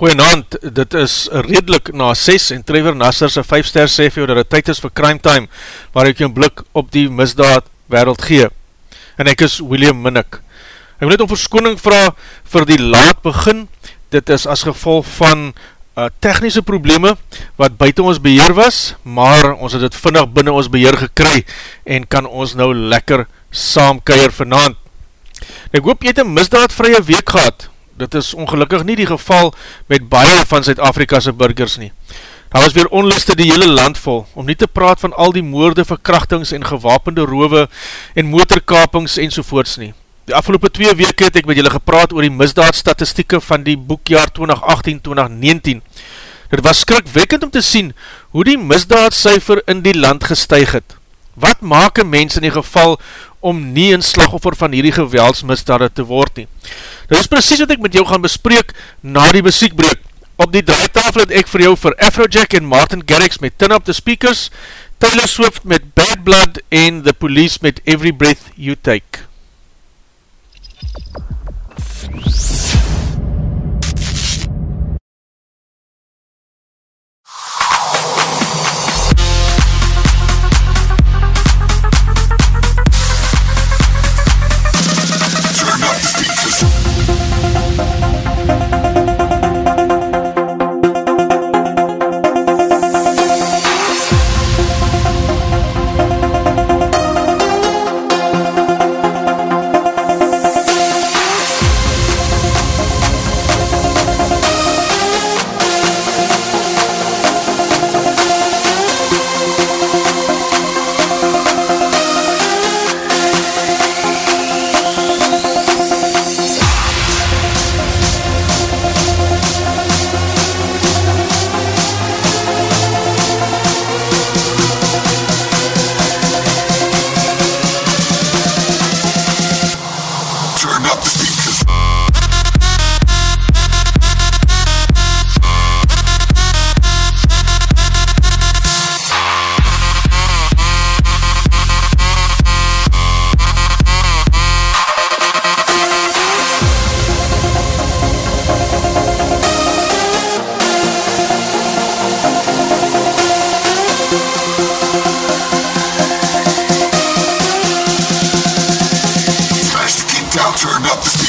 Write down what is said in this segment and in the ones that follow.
Goeienavond, dit is redelijk na 6 en Trevor Nasser sy 5 ster sê vir jou dat het tyd is vir Crime Time waar ek jou een blik op die misdaad wereld gee. En ek is William Minnick. Ek wil net om verskoning vraag vir die laat begin. Dit is as gevolg van uh, technische probleme wat buiten ons beheer was, maar ons het het vinnig binnen ons beheer gekry en kan ons nou lekker saamkeier vanavond. Ek hoop jy het een misdaadvrije week gehad, dit is ongelukkig nie die geval met baie van Zuid-Afrika'se burgers nie. Daar was weer onluste die hele land vol, om nie te praat van al die moorde, verkrachtings en gewapende rove en motorkapings en sovoorts nie. Die afgelopen twee weke het ek met julle gepraat oor die misdaadstatistieke van die boekjaar 2018-2019. Dit was skrikwekkend om te sien hoe die misdaadcijfer in die land gestuig het. Wat maak een mens in die geval om nie een slagoffer van hierdie geweldsmisdade te word nie? Dit is precies wat ek met jou gaan bespreek na die muziekbreek. Op die draaitafel het ek vir jou vir Afrojack en Martin Garrix met Tin Up The Speakers, Taylor Swift met Bad Blood en The Police met Every Breath You Take. In so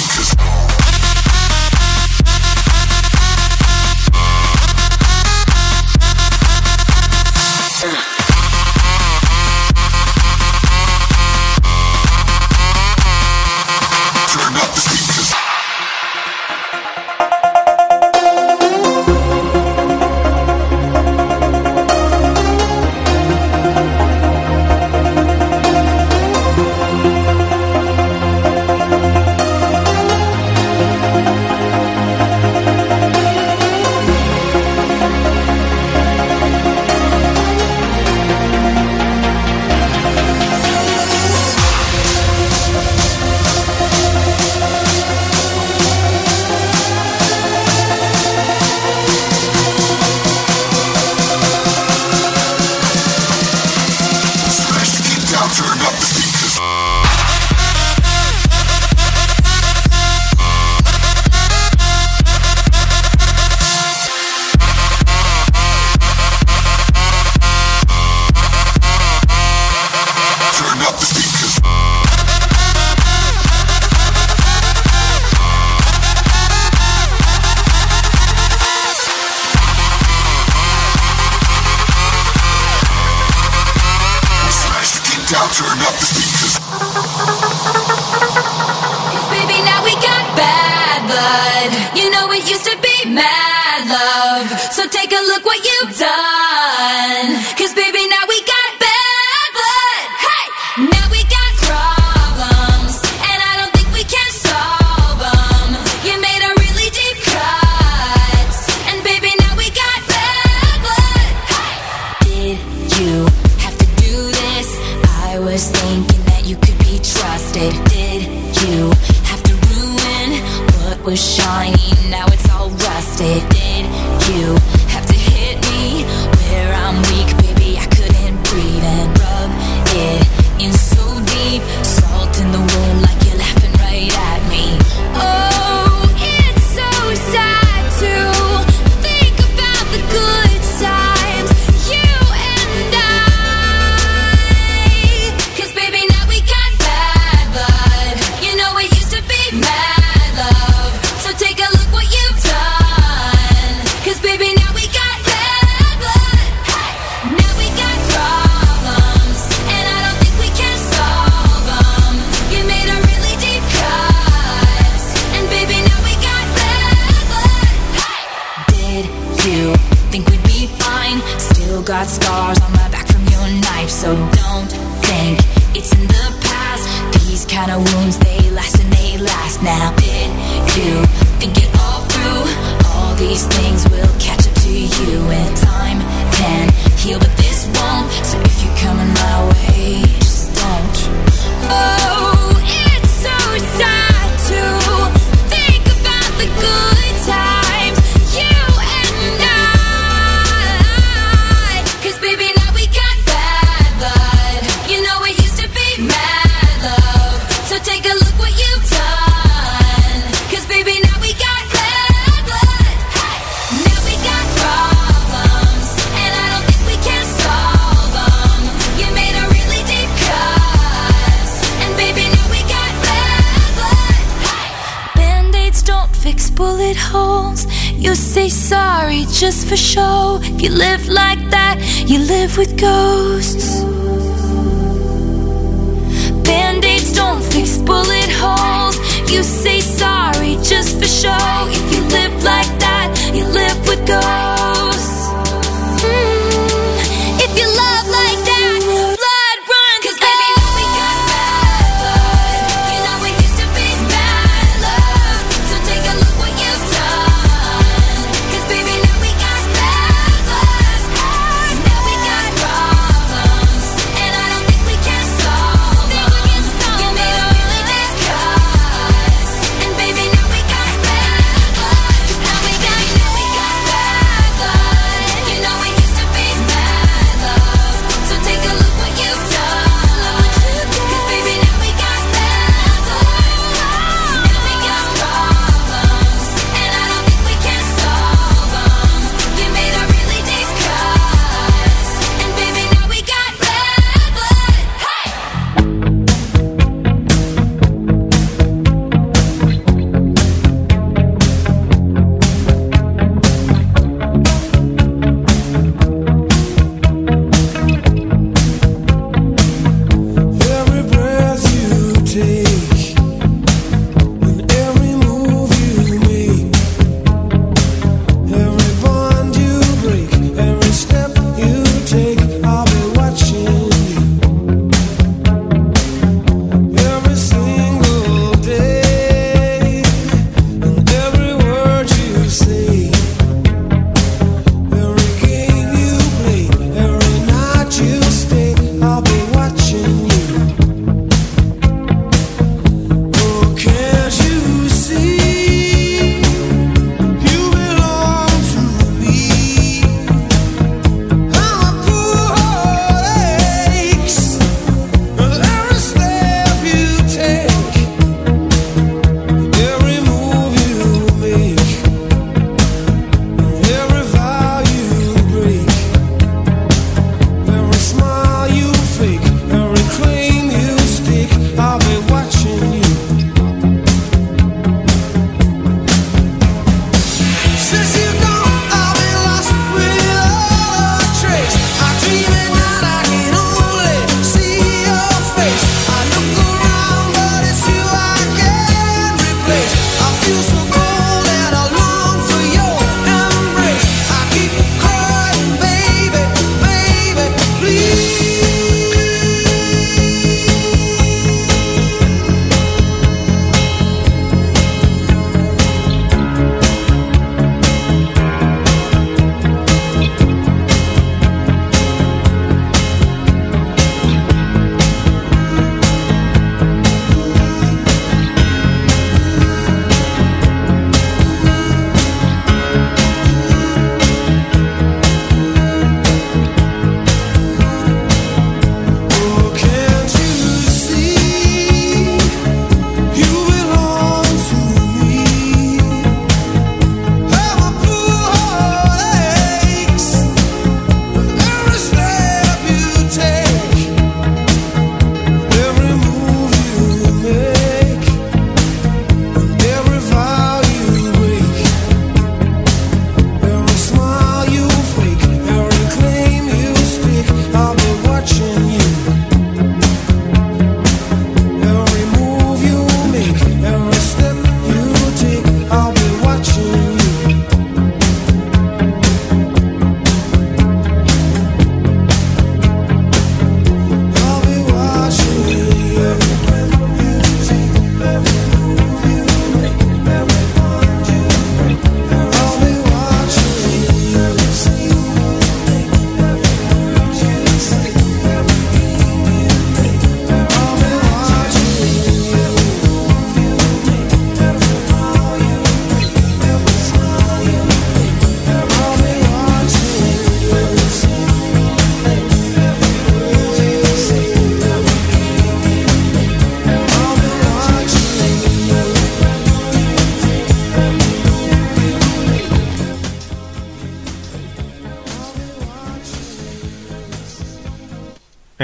Up the. Cause baby, now we got bad blood. You know it used to be mad love. So take a look what you've done. Cause baby,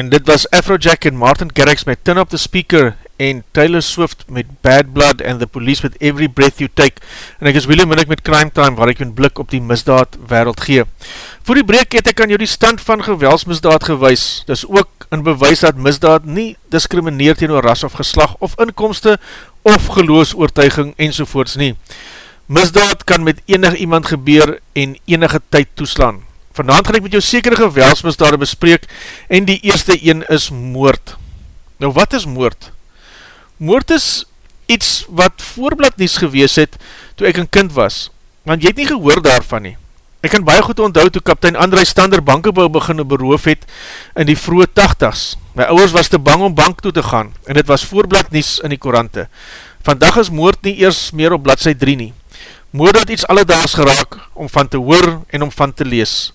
dit was Afrojack en Martin Garrix met Turn Up The Speaker en Taylor Swift met Bad Blood and The Police with Every Breath You Take en ek is William Minnick met Crime Time waar ek een blik op die misdaad wereld gee. Voor die breek het ek aan jou die stand van geweldsmisdaad gewys, dis ook een bewys dat misdaad nie discrimineer tegen ras of geslag of inkomste of geloosoortuiging enzovoorts nie. Misdaad kan met enig iemand gebeur en enige tyd toeslaan. Vanavond gaan ek met jou sekere geweldsmisdade bespreek en die eerste een is moord. Nou wat is moord? Moord is iets wat voorblad nies gewees het toe ek een kind was, want jy het nie gehoor daarvan nie. Ek kan baie goed onthou toe kaptein André Stander bankebouw beginne beroof het in die vroege tachtigs. My ouwers was te bang om bank toe te gaan en dit was voorblad nies in die korante. Vandag is moord nie eers meer op bladse 3 nie. Moord het iets alledaags geraak om van te hoor en om van te lees.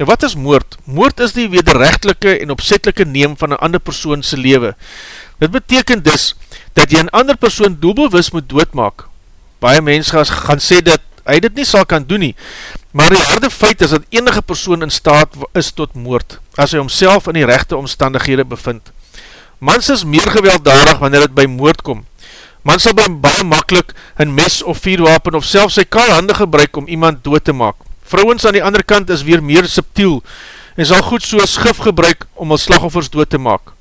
Nou wat is moord? Moord is die wederrechtelike en opzettelike neem van een ander persoonse lewe. Dit beteken dus dat jy een ander persoon doelbewus moet doodmaak. Baie mens gaan sê dat hy dit nie sal kan doen nie, maar die harde feit is dat enige persoon in staat is tot moord, as hy homself in die rechte omstandighede bevind. Mans is meer gewelddadig wanneer het by moord kom. Mans sal by baie makkelijk een mes of vierwapen of selfs sy kaal hande gebruik om iemand dood te maak. Vrouwens aan die ander kant is weer meer subtiel en sal goed soos gif gebruik om al slagoffers dood te maak.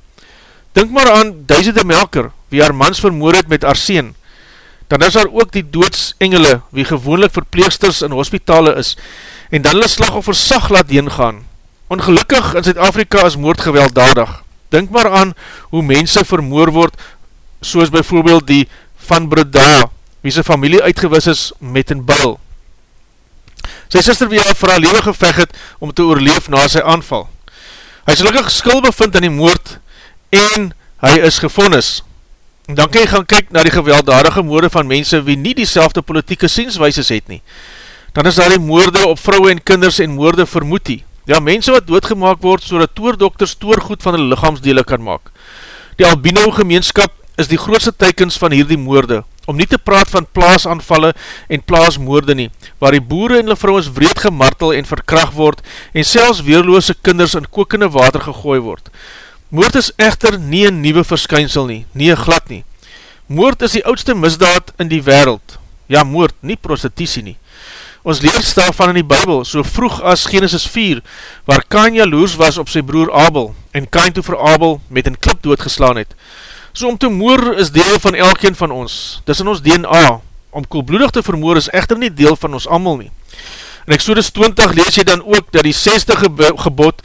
Dink maar aan duizende melker wie haar mans vermoor het met arseen. Dan is daar ook die doodsengele wie gewoonlik verpleegsters in hospitale is en dan hulle slagoffers sag laat heengaan. Ongelukkig in Zuid-Afrika is moord gewelddadig. Dink maar aan hoe mense vermoor word soos bijvoorbeeld die van Breda wie sy familie uitgewis is met een bil. Sy sister wie hy vir haar lewe geveg het om te oorleef na sy aanval. Hy is gelukkig skuld bevind in die moord en hy is gevonnis. En dan kan jy gaan kyk na die gewelddadige moorde van mense wie nie die selfde politieke sienswijses het nie. Dan is daar die moorde op vrouwe en kinders en moorde vermoedie. Ja, mense wat doodgemaak word so dat toordokters toorgoed van die lichaamsdele kan maak. Die albino gemeenskap is die grootste teikens van hierdie moorde, om nie te praat van plaasanvalle en plaasmoorde nie, waar die boere en die vrouwens wreed gemartel en verkracht word en selfs weerloose kinders in kokende water gegooi word. Moord is echter nie een nieuwe verskynsel nie, nie een glad nie. Moord is die oudste misdaad in die wereld. Ja, moord, nie prostitutie nie. Ons leer stel van in die Bijbel, so vroeg as Genesis 4, waar Kain jaloers was op sy broer Abel, en Kain toe vir Abel met een klip doodgeslaan het. So om te moor is deel van elkeen van ons, dis in ons DNA. Om koelbloedig te vermoor is echter nie deel van ons amal nie. In Exodus 20 lees jy dan ook dat die 60 gebod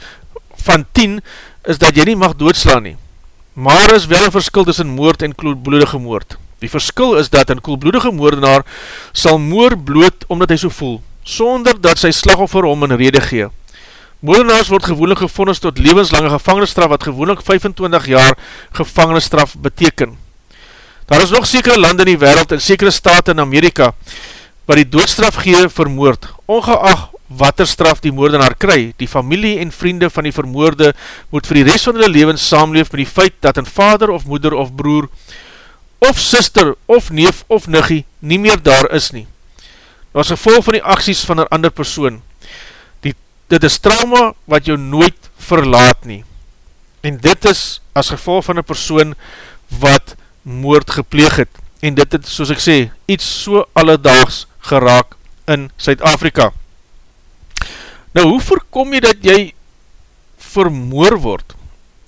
van 10 is dat jy nie mag doodslaan nie. Maar is wel een verskil tussen moord en koelbloedige moord. Die verskil is dat een koelbloedige moordenaar sal moor bloot omdat hy so voel, sonder dat sy slagoffer om een rede gee. Moordenaars word gewoonlik gevondes tot levenslange gevangenisstraf wat gewoonlik 25 jaar gevangenisstraf beteken. Daar is nog sekere lande in die wereld en sekere staat in Amerika waar die doodstraf gee vermoord. Ongeacht wat er straf die moordenaar kry, die familie en vriende van die vermoorde moet vir die rest van die levens saamleef met die feit dat een vader of moeder of broer of sister of neef of niggie nie meer daar is nie. Dat was gevolg van die acties van een ander persoon dit is trauma wat jou nooit verlaat nie. En dit is as geval van een persoon wat moord gepleeg het. En dit het, soos ek sê, iets so alledaags geraak in Suid-Afrika. Nou, hoe voorkom jy dat jy vermoor word?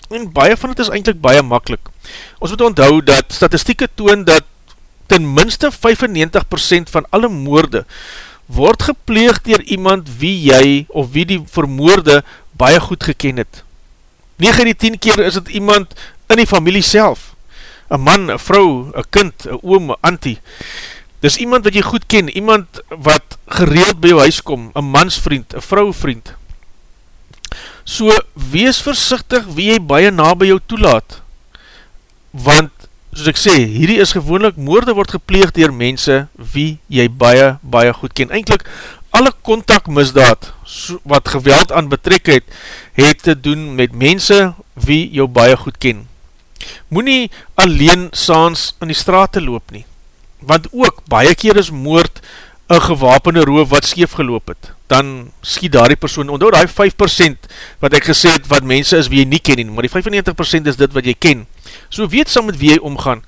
En baie van het is eindelijk baie makkelijk. Ons moet onthou dat statistieke toon dat ten minste 95% van alle moorde word gepleegd dier iemand wie jy of wie die vermoorde baie goed geken het. 9 die 10 keer is het iemand in die familie self. Een man, een vrou, een kind, een oom, een auntie. Dis iemand wat jy goed ken, iemand wat gereeld by jou huis kom, een mansvriend, een vrouwvriend. So, wees versichtig wie jy baie na by jou toelaat. Want soos ek sê, hierdie is gewoonlik, moorde word gepleegd dier mense wie jy baie, baie goed ken. Eindelijk, alle kontakmisdaad wat geweld aan betrek het, het te doen met mense wie jou baie goed ken. Moe nie alleen saans in die straat te loop nie, want ook baie keer is moord een gewapende roof wat skeef geloop het, dan skiet daar die persoon, onthou die 5% wat ek gesê het, wat mense is wie jy nie ken nie, maar die 95% is dit wat jy ken. So weet saam met wie jy omgaan.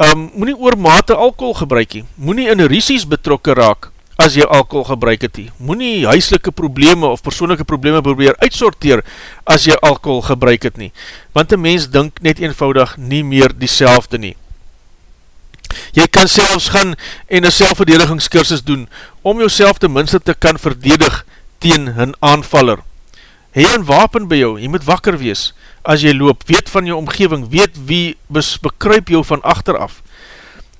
Um, moet nie oormate alcohol gebruik nie, moet nie in risies betrokke raak, as jy alcohol gebruik het nie. Moet nie huiselike probleme of persoonlijke probleme probeer uitsorteer, as jy alcohol gebruik het nie. Want die mens dink net eenvoudig nie meer die nie. Jy kan selfs gaan en een selfverdedigingskursus doen, om jouself ten minste te kan verdedig teen hun aanvaller. Hé een wapen by jou, jy moet wakker wees, as jy loop, weet van jou omgeving, weet wie bekruip jou van achteraf.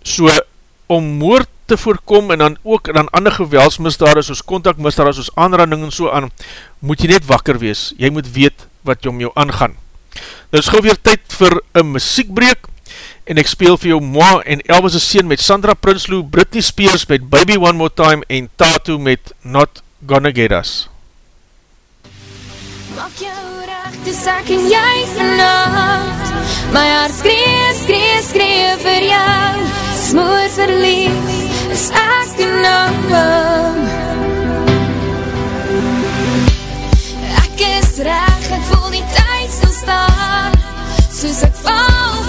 So, om moord te voorkom, en dan ook dan ander geweldsmisdade, soos contactmisdade, soos aanranding en so aan, moet jy net wakker wees, jy moet weet wat om jou aangaan. Nou is gauw weer tyd vir een muziekbreek, en ek speel vir jou Moa en Elvis' sien met Sandra Prinsloo, Britney Spears met Baby One More Time en Tatu met Not Gonna Get Us. Jou recht, dis ek en jy vannacht My hart skree, skree, skree vir jou. Smoor verlief, is ek en nou Ek is recht, ek voel die tyd stil staan. Soos ek val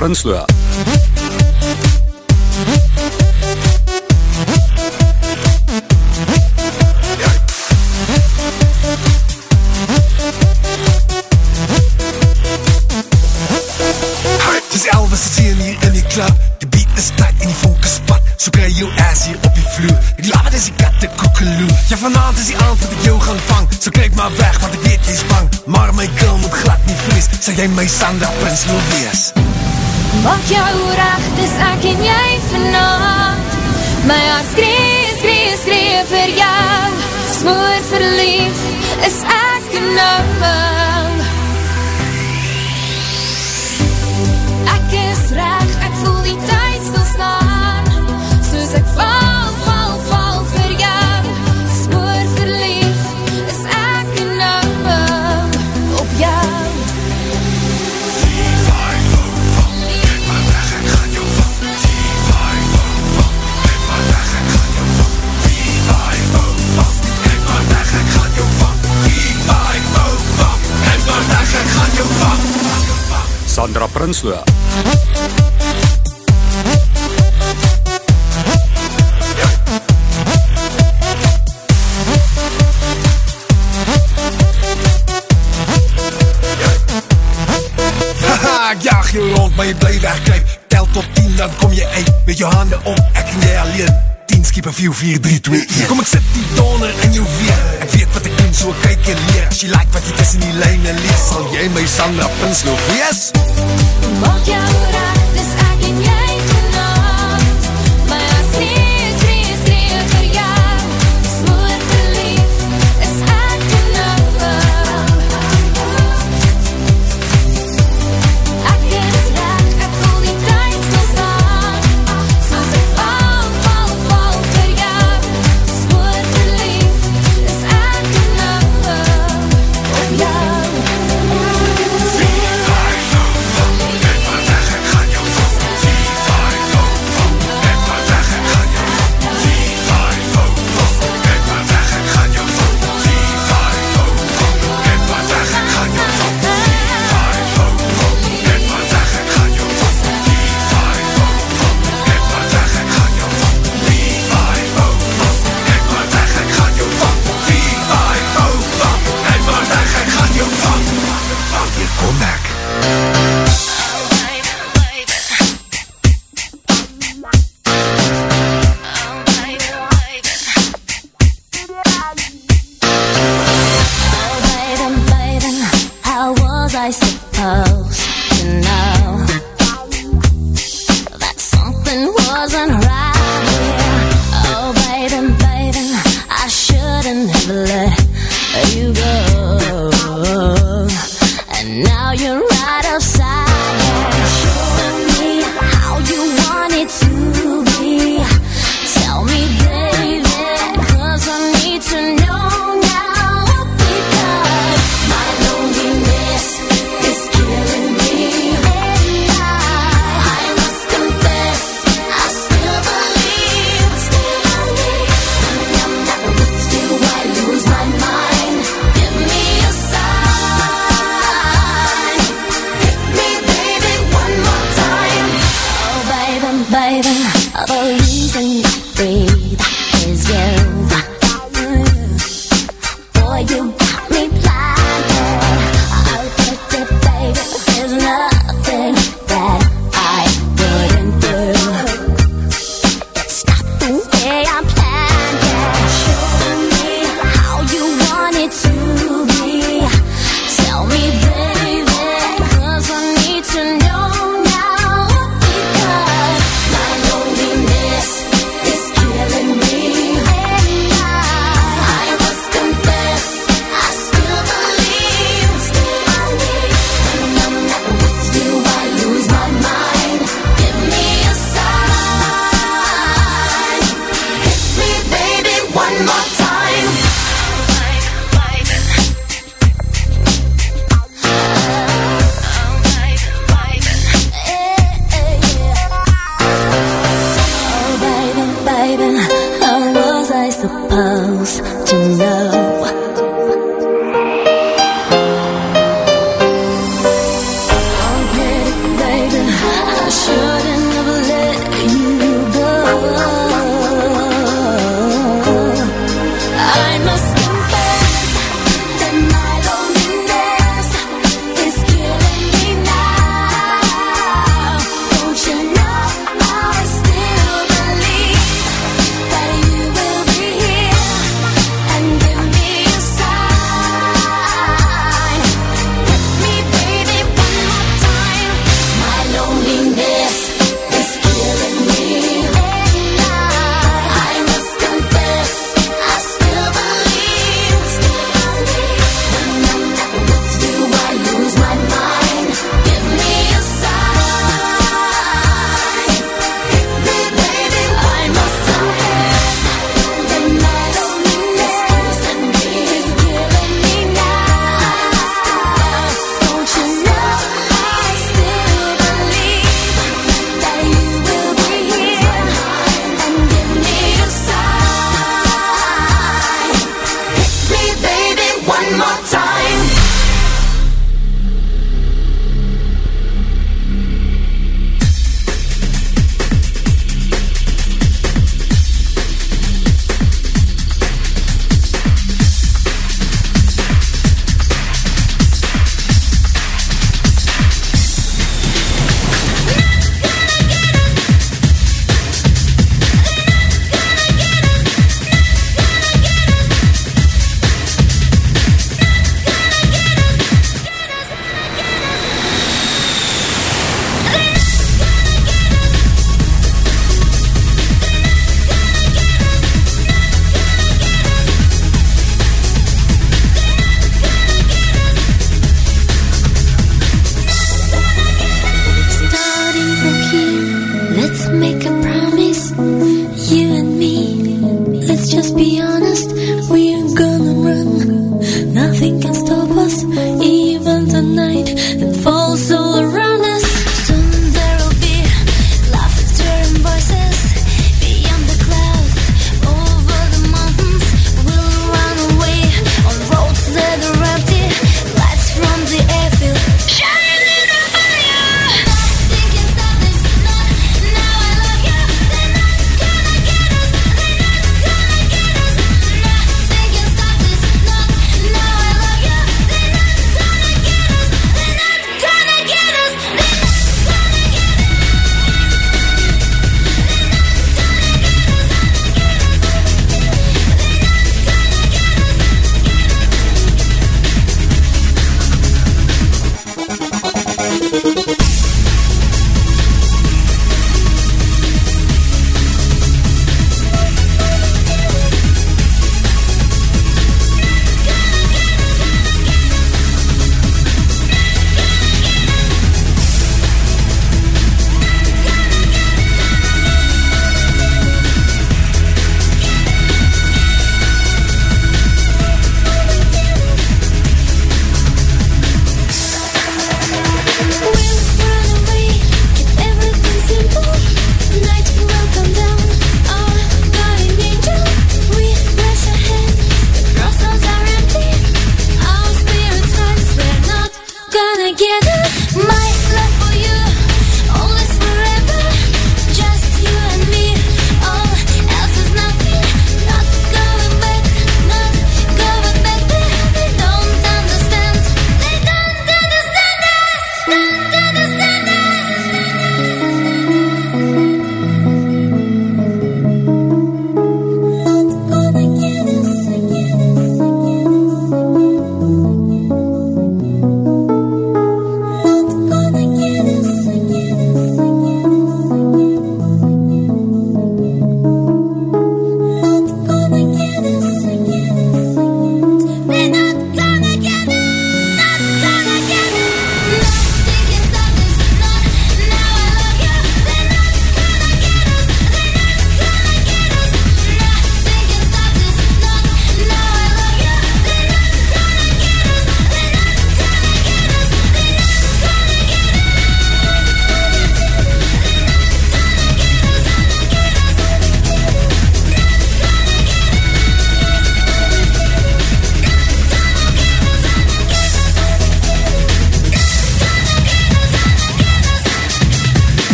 Prinsloo. Dis Elvis se sien hier in die klub Die beat is tight en die vonk is pat So kry jou ass hier op die vloer. En die lava is die katte koekeloe. Ja vanavond is die aand wat ek jou gaan vang. So kyk maar weg want ek weet jy is bang. Maar my girl moet glad nie vrees Sal jy my Sandra Prinsloo wees Maak jou recht, dis ek en jy vannacht My hart skree, skree, skree vir jou Smoor verlief, is ek nou Ek is recht, Sandra Prinsloo Haha, ek jaag jou rond, maar jy bly wegkryp Tel tot 10, dan kom jy uit Met jou hande op, ek en jy alleen 10 skiep 4, 4, 3, 2, 1 Kom ek sit die donder in jou weer so kyk en leer As jy like wat jy tussen die lijne lees Sal jy my Sandra Pinslow wees? Maak jou to love.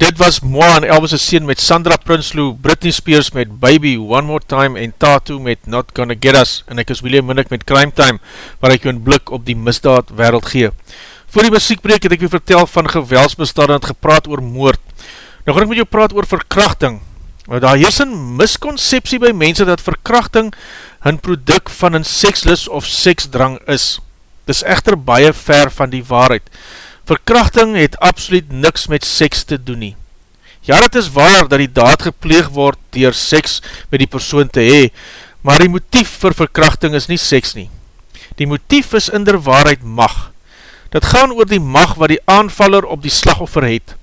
Dit was Moa en Elvis' sien met Sandra Prinsloo, Britney Spears met Baby, One More Time en Tatu met Not Gonna Get Us en ek is William Minnick met Crime Time waar ek jou een blik op die misdaad wereld gee. Voor die muziekbreek het ek weer vertel van gewelsbestaan en het gepraat oor moord. Nou gaan ek met jou praat oor verkrachting. Nou daar heers een misconceptie by mense dat verkrachting hun product van een sekslus of seksdrang is. Dis echter baie ver van die waarheid. Verkrachting het absoluut niks met seks te doen nie. Ja, het is waar dat die daad gepleeg word dier seks met die persoon te hee, maar die motief vir verkrachting is nie seks nie. Die motief is in der waarheid mag. Dit gaan oor die mag wat die aanvaller op die slagoffer het.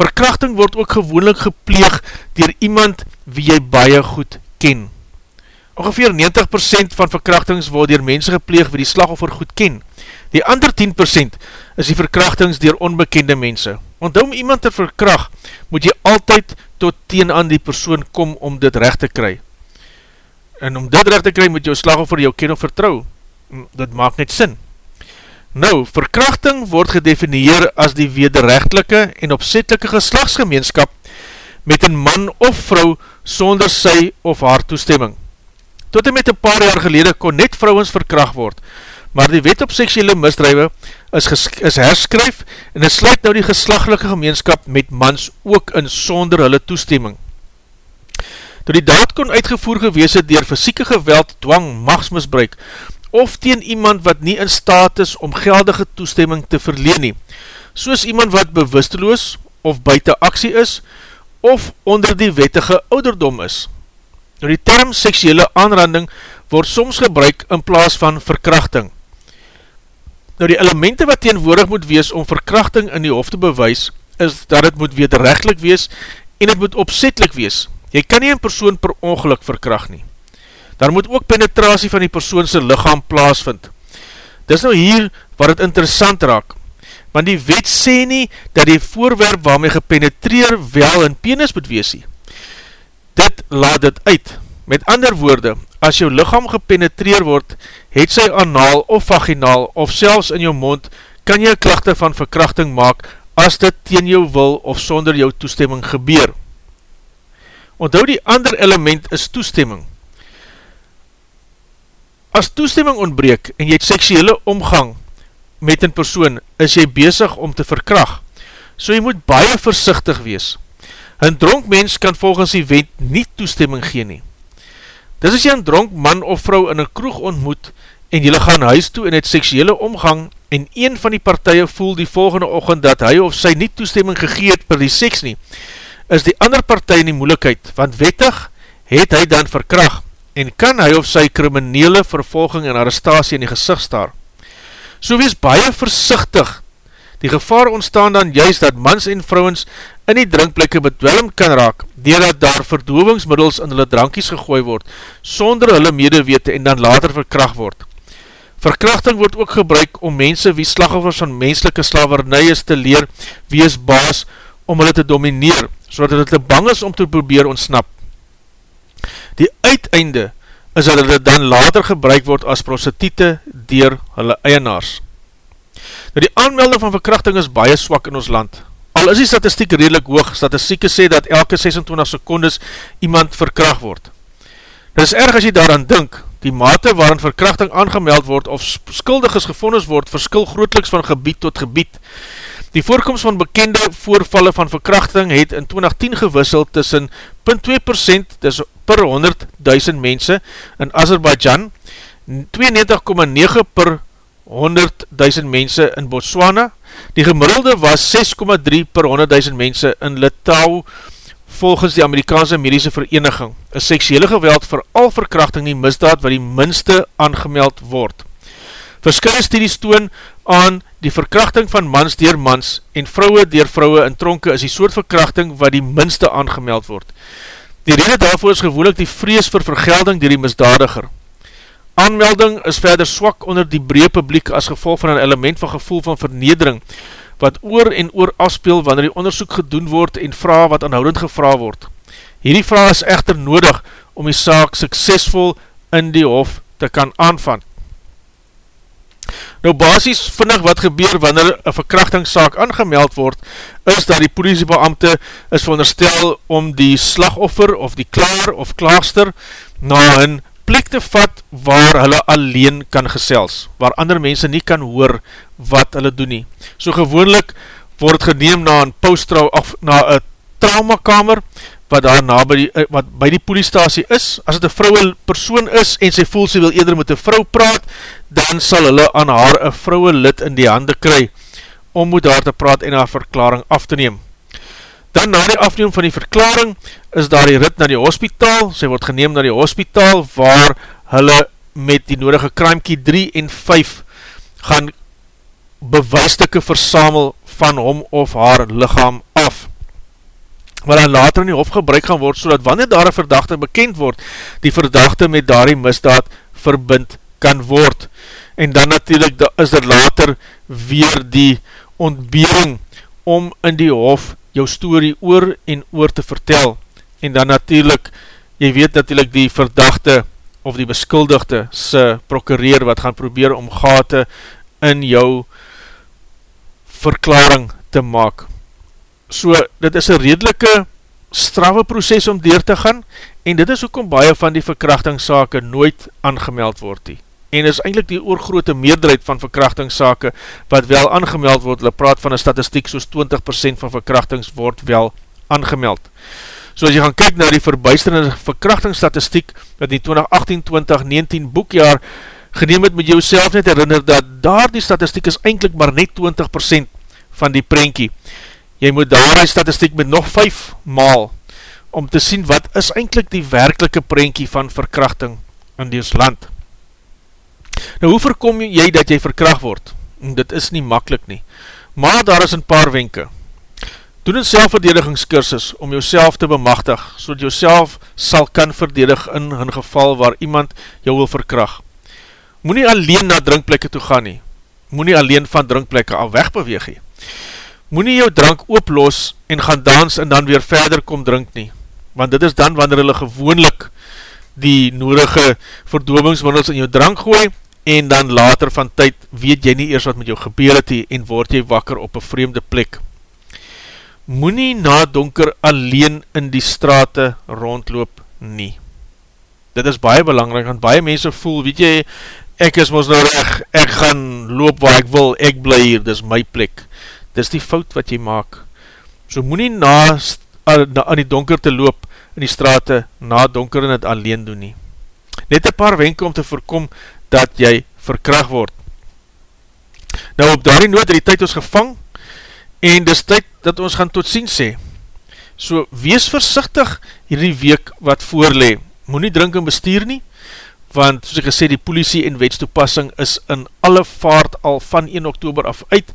Verkrachting word ook gewoonlik gepleeg dier iemand wie jy baie goed ken. Ongeveer 90% van verkrachtings word dier mense gepleeg wie die slagoffer goed ken. Die ander 10% is die verkrachtings dier onbekende mense. Want om iemand te verkracht, moet jy altyd tot teen aan die persoon kom om dit recht te kry. En om dit recht te kry, moet jou slagoffer jou ken of vertrouw. Dit maak net sin. Nou, verkrachting word gedefinieer as die wederrechtelike en opzettelike geslagsgemeenskap met een man of vrou sonder sy of haar toestemming. Tot en met een paar jaar gelede kon net vrouwens verkracht word, maar die wet op seksuele misdrijwe is, is herskryf en het sluit nou die geslaglike gemeenskap met mans ook in sonder hulle toestemming. Toe die daad kon uitgevoer gewees het dier fysieke geweld, dwang, machtsmisbruik of teen iemand wat nie in staat is om geldige toestemming te verleen nie, soos iemand wat bewusteloos of buiten aksie is of onder die wettige ouderdom is. Nou die term seksuele aanranding word soms gebruik in plaas van verkrachting. Nou die elemente wat teenwoordig moet wees om verkrachting in die hof te bewys, is dat het moet wederrechtlik wees en het moet opzetlik wees. Jy kan nie een persoon per ongeluk verkracht nie. Daar moet ook penetratie van die persoonse lichaam plaasvind. Dis nou hier waar het interessant raak, want die wet sê nie dat die voorwerp waarmee gepenetreer wel in penis moet wees nie. Dit laat dit uit. Met ander woorde, as jou lichaam gepenetreer word, het sy anaal of vaginaal of selfs in jou mond, kan jy klachte van verkrachting maak as dit teen jou wil of sonder jou toestemming gebeur. Onthou die ander element is toestemming. As toestemming ontbreek en jy het seksuele omgang met een persoon, is jy bezig om te verkrag. So jy moet baie versichtig wees. Een dronk mens kan volgens die wet nie toestemming gee nie. Dis as jy een dronk man of vrou in een kroeg ontmoet en jylle gaan huis toe in het seksuele omgang en een van die partije voel die volgende ochend dat hy of sy nie toestemming gegeet per die seks nie, is die ander partij in die moeilikheid, want wettig het hy dan verkracht en kan hy of sy kriminele vervolging en arrestatie in die gezicht staar. So wees baie versichtig Die gevaar ontstaan dan juist dat mans en vrouwens in die drinkplekke bedwelm kan raak, doordat daar verdovingsmiddels in hulle drankies gegooi word, sonder hulle medewete en dan later verkracht word. Verkrachting word ook gebruik om mense wie slagoffers van menselike slavernij is te leer, wie is baas, om hulle te domineer, so dat hulle bang is om te probeer ontsnap. Die uiteinde is dat dit dan later gebruik word as prostitute dier hulle eienaars. Nou die aanmelding van verkrachting is baie swak in ons land. Al is die statistiek redelijk hoog, statistieke sê dat elke 26 secondes iemand verkracht word. Dit is erg as jy daaraan dink, die mate waarin verkrachting aangemeld word of skuldiges gevondes word, verskil grootliks van gebied tot gebied. Die voorkomst van bekende voorvalle van verkrachting het in 2010 gewisseld tussen 0.2% dis per 100.000 mense in Azerbaijan, 92,9 per 100.000 mense in Botswana, die gemiddelde was 6,3 per 100.000 mense in Litouw volgens die Amerikaanse Medische Vereniging. Een seksuele geweld vir al verkrachting die misdaad wat die minste aangemeld word. Verskille studies toon aan die verkrachting van mans dier mans en vrouwe dier vrouwe in tronke is die soort verkrachting wat die minste aangemeld word. Die rede daarvoor is gewoonlik die vrees vir vergelding dier die misdadiger. Aanmelding is verder swak onder die breed publiek as gevolg van een element van gevoel van vernedering wat oor en oor afspeel wanneer die onderzoek gedoen word en vraag wat aanhoudend gevra word. Hierdie vraag is echter nodig om die saak suksesvol in die hof te kan aanvand. Nou basis vinnig wat gebeur wanneer een verkrachtingssaak aangemeld word, is dat die politiebeamte is veronderstel om die slagoffer of die klaar of klaagster na een plek te vat waar hulle alleen kan gesels, waar ander mense nie kan hoor wat hulle doen nie. So gewoonlik word geneem na een postrau of na een traumakamer wat daar na by die, eh, wat by die poliestasie is, as het een vrouwe persoon is en sy voel sy wil eerder met een vrou praat, dan sal hulle aan haar een vrouwe lid in die hande kry, om met haar te praat en haar verklaring af te neem. Dan na die afneem van die verklaring, is daar die rit na die hospitaal, sy word geneem na die hospitaal, waar hulle met die nodige kruimkie 3 en 5 gaan bewijstukke versamel van hom of haar lichaam af wat dan later in die hof gebruik gaan word, so dat wanneer daar een verdachte bekend word, die verdachte met daar die misdaad verbind kan word. En dan natuurlijk is er later weer die ontbering om in die hof jou story oor en oor te vertel. En dan natuurlijk, jy weet natuurlijk die verdachte of die beskuldigde se prokureer wat gaan probeer om gate in jou verklaring te maak so dit is een redelike straffe proces om deur te gaan en dit is ook om baie van die verkrachtingssake nooit aangemeld word die. En is eindelijk die oorgrote meerderheid van verkrachtingssake wat wel aangemeld word, hulle praat van een statistiek soos 20% van verkrachtings word wel aangemeld. So as jy gaan kyk na die verbuisterende verkrachtingsstatistiek wat die 2018-2019 boekjaar geneem het, moet jy jouself net herinner dat daar die statistiek is eindelijk maar net 20% van die prentjie jy moet daar die statistiek met nog 5 maal om te sien wat is eindelijk die werkelike prentjie van verkrachting in die land. Nou hoe voorkom jy dat jy verkracht word? En dit is nie makkelijk nie. Maar daar is een paar wenke. Doen een selfverdedigingskursus om jouself te bemachtig, so dat jouself sal kan verdedig in een geval waar iemand jou wil verkracht. Moe nie alleen na drinkplekke toe gaan nie. Moe nie alleen van drinkplekke al wegbeweeg nie moet nie jou drank ooplos en gaan dans en dan weer verder kom drink nie, want dit is dan wanneer hulle gewoonlik die nodige verdovingsmiddels in jou drank gooi, en dan later van tyd weet jy nie eers wat met jou gebeur het nie, en word jy wakker op een vreemde plek. Moe nie na donker alleen in die strate rondloop nie. Dit is baie belangrijk, want baie mense voel, weet jy, ek is ons nou reg, ek gaan loop waar ek wil, ek bly hier, dit is my plek dis die fout wat jy maak. So moet nie na, na, aan die donker te loop in die straate, na donker en het alleen doen nie. Net een paar wenke om te voorkom dat jy verkracht word. Nou op daarie noot het die tyd ons gevang en dis tyd dat ons gaan tot sien sê. So wees versichtig hierdie week wat voorlee. Moet nie drink en bestuur nie, want soos ek gesê die politie en wetstoepassing is in alle vaart al van 1 oktober af uit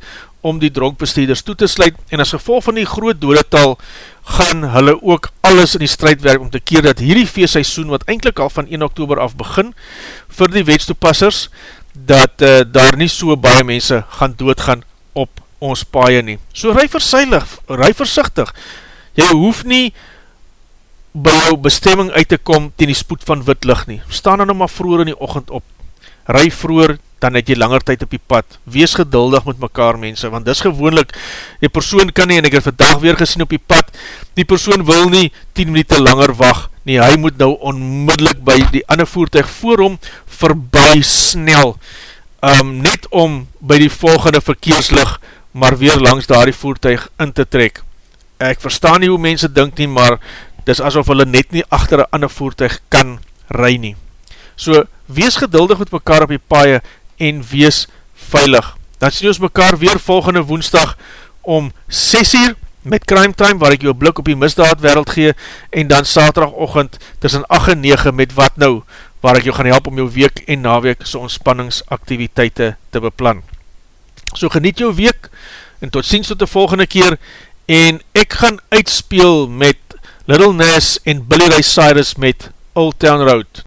om die dronkbestuurders toe te sluit en as gevolg van die groot dodetal gaan hulle ook alles in die strijd werk om te keer dat hierdie feestseisoen wat eindelijk al van 1 oktober af begin vir die wetstoepassers dat uh, daar nie so baie mense gaan doodgaan op ons paie nie. So rij verseilig, rij versichtig. Jy hoef nie by jou bestemming uit te kom ten die spoed van wit licht nie. Staan dan nou maar vroeger in die ochend op. Rij vroeger, dan het jy langer tyd op die pad. Wees geduldig met mekaar mense, want dis gewoonlik, die persoon kan nie, en ek het vandag weer gesien op die pad, die persoon wil nie 10 minuut langer wacht, nie, hy moet nou onmiddellik by die ander voertuig voor hom verby snel, um, net om by die volgende verkeerslig, maar weer langs daar die voertuig in te trek. Ek verstaan nie hoe mense dink nie, maar dis asof hulle net nie achter een ander voertuig kan ry nie. So, wees geduldig met mekaar op die paie en wees veilig. Dan sien ons mekaar weer volgende woensdag om 6 uur met Crime Time, waar ek jou blik op die misdaad wereld gee, en dan saterdagochtend tussen 8 en 9 met Wat Nou, waar ek jou gaan help om jou week en naweek so ontspanningsaktiviteite te beplan. So geniet jou week, en tot ziens tot die volgende keer, en ek gaan uitspeel met Little Nas en Billy Ray Cyrus met Old Town Road.